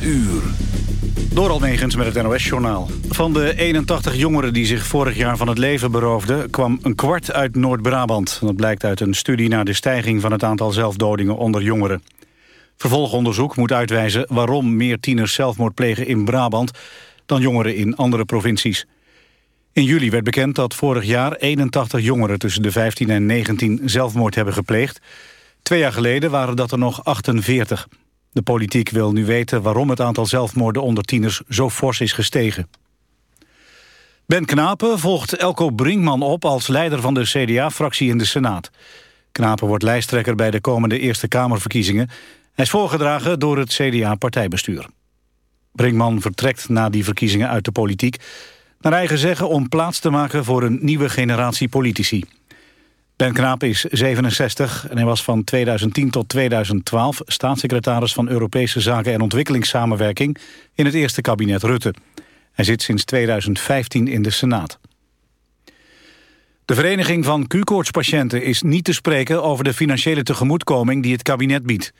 8 uur. Door Almegens met het NOS-journaal. Van de 81 jongeren die zich vorig jaar van het leven beroofden... kwam een kwart uit Noord-Brabant. Dat blijkt uit een studie naar de stijging van het aantal zelfdodingen onder jongeren. Vervolgonderzoek moet uitwijzen waarom meer tieners zelfmoord plegen in Brabant... dan jongeren in andere provincies. In juli werd bekend dat vorig jaar 81 jongeren tussen de 15 en 19 zelfmoord hebben gepleegd. Twee jaar geleden waren dat er nog 48. De politiek wil nu weten waarom het aantal zelfmoorden onder tieners zo fors is gestegen. Ben Knapen volgt Elko Brinkman op als leider van de CDA-fractie in de Senaat. Knapen wordt lijsttrekker bij de komende Eerste Kamerverkiezingen. Hij is voorgedragen door het CDA-partijbestuur. Brinkman vertrekt na die verkiezingen uit de politiek... naar eigen zeggen om plaats te maken voor een nieuwe generatie politici. Ben Knaap is 67 en hij was van 2010 tot 2012 staatssecretaris van Europese Zaken en Ontwikkelingssamenwerking in het eerste kabinet Rutte. Hij zit sinds 2015 in de Senaat. De Vereniging van Q-koortspatiënten is niet te spreken over de financiële tegemoetkoming die het kabinet biedt.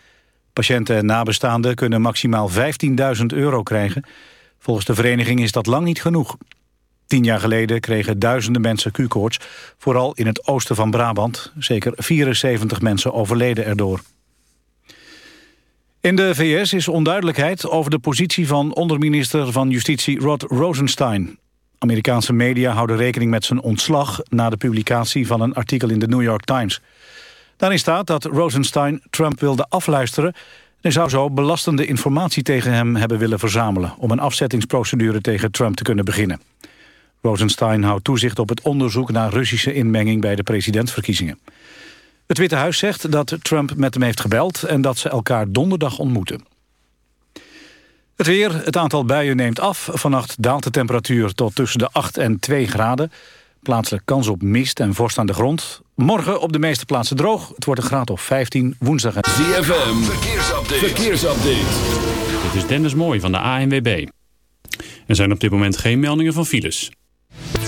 Patiënten en nabestaanden kunnen maximaal 15.000 euro krijgen. Volgens de vereniging is dat lang niet genoeg. Tien jaar geleden kregen duizenden mensen Q-koorts, vooral in het oosten van Brabant. Zeker 74 mensen overleden erdoor. In de VS is onduidelijkheid over de positie van onderminister van Justitie Rod Rosenstein. Amerikaanse media houden rekening met zijn ontslag na de publicatie van een artikel in de New York Times. Daarin staat dat Rosenstein Trump wilde afluisteren en zou zo belastende informatie tegen hem hebben willen verzamelen om een afzettingsprocedure tegen Trump te kunnen beginnen. Rosenstein houdt toezicht op het onderzoek naar Russische inmenging bij de presidentsverkiezingen. Het Witte Huis zegt dat Trump met hem heeft gebeld en dat ze elkaar donderdag ontmoeten. Het weer, het aantal buien neemt af. Vannacht daalt de temperatuur tot tussen de 8 en 2 graden. Plaatselijk kans op mist en vorst aan de grond. Morgen op de meeste plaatsen droog. Het wordt een graad of 15, woensdag en... ZFM, verkeersupdate. verkeersupdate. Dit is Dennis Mooi van de ANWB. Er zijn op dit moment geen meldingen van files.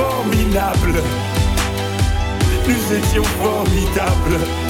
Formidable. Nous étions formidables.